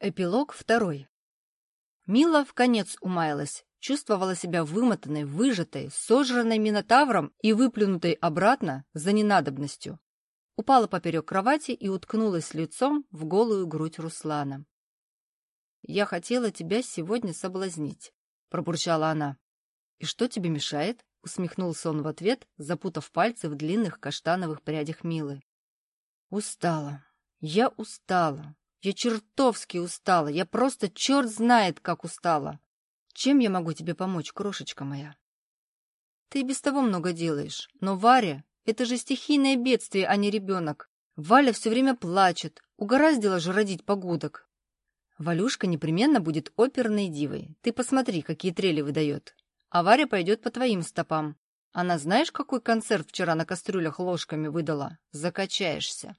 Эпилог второй. Мила в конец умаялась, чувствовала себя вымотанной, выжатой, сожранной минотавром и выплюнутой обратно за ненадобностью. Упала поперек кровати и уткнулась лицом в голую грудь Руслана. «Я хотела тебя сегодня соблазнить», — пробурчала она. «И что тебе мешает?» — усмехнулся он в ответ, запутав пальцы в длинных каштановых прядях Милы. «Устала. Я устала. Я чертовски устала. Я просто черт знает, как устала. Чем я могу тебе помочь, крошечка моя? Ты и без того много делаешь. Но Варя — это же стихийное бедствие, а не ребенок. Валя все время плачет. Угораздило же родить погодок. Валюшка непременно будет оперной дивой. Ты посмотри, какие трели выдает. А Варя пойдет по твоим стопам. Она знаешь, какой концерт вчера на кастрюлях ложками выдала? Закачаешься.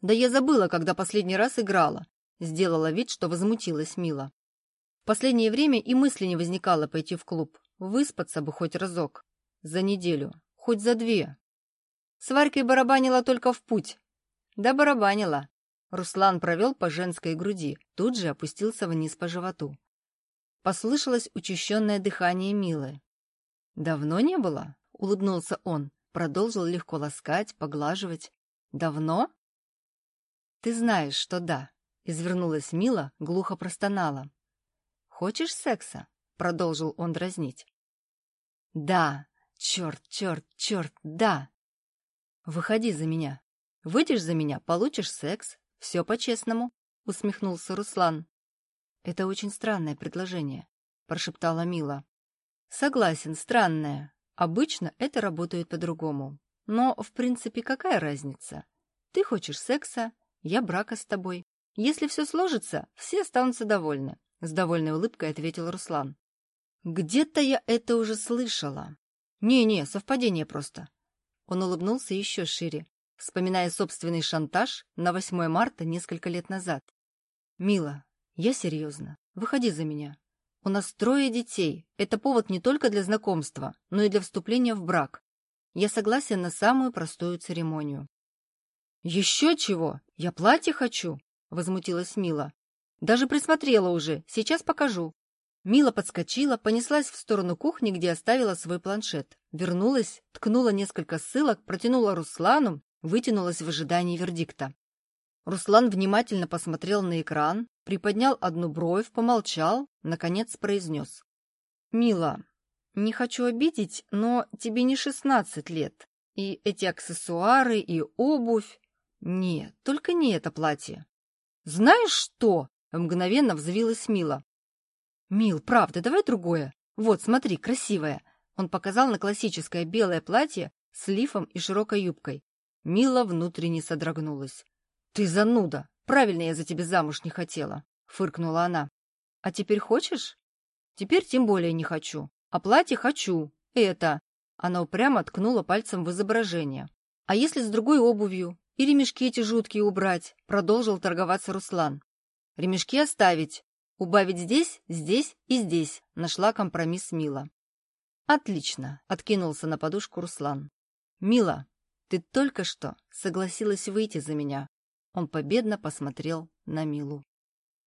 Да я забыла, когда последний раз играла. Сделала вид, что возмутилась Мила. В последнее время и мысли не возникало пойти в клуб. Выспаться бы хоть разок. За неделю. Хоть за две. С барабанила только в путь. Да барабанила. Руслан провел по женской груди, тут же опустился вниз по животу. Послышалось учащенное дыхание Милы. «Давно не было?» — улыбнулся он, продолжил легко ласкать, поглаживать. «Давно?» «Ты знаешь, что да», — извернулась Мила, глухо простонала. «Хочешь секса?» — продолжил он дразнить. «Да, черт, черт, черт, да!» «Выходи за меня. Выйдешь за меня, получишь секс. Все по-честному», — усмехнулся Руслан. «Это очень странное предложение», — прошептала Мила. «Согласен, странное. Обычно это работает по-другому. Но, в принципе, какая разница? Ты хочешь секса, я брака с тобой. Если все сложится, все останутся довольны», — с довольной улыбкой ответил Руслан. «Где-то я это уже слышала. Не-не, совпадение просто». Он улыбнулся еще шире, вспоминая собственный шантаж на 8 марта несколько лет назад. «Мила, я серьезно. Выходи за меня. У нас трое детей. Это повод не только для знакомства, но и для вступления в брак. Я согласен на самую простую церемонию. «Еще чего? Я платье хочу!» — возмутилась Мила. «Даже присмотрела уже. Сейчас покажу». Мила подскочила, понеслась в сторону кухни, где оставила свой планшет. Вернулась, ткнула несколько ссылок, протянула Руслану, вытянулась в ожидании вердикта. Руслан внимательно посмотрел на экран, приподнял одну бровь, помолчал, наконец произнес. «Мила, не хочу обидеть, но тебе не шестнадцать лет, и эти аксессуары, и обувь нет, только не это платье. Знаешь что? Мгновенно взвилась Мила. Мил, правда, давай другое. Вот, смотри, красивое. Он показал на классическое белое платье с лифом и широкой юбкой. Мила внутренне содрогнулась. Ты зануда. Правильно я за тебя замуж не хотела, фыркнула она. А теперь хочешь? Теперь тем более не хочу. А платье хочу. Это. Она упрямо ткнула пальцем в изображение. А если с другой обувью? И ремешки эти жуткие убрать, продолжил торговаться Руслан. Ремешки оставить. Убавить здесь, здесь и здесь. Нашла компромисс Мила. Отлично, откинулся на подушку Руслан. Мила, ты только что согласилась выйти за меня. Он победно посмотрел на Милу.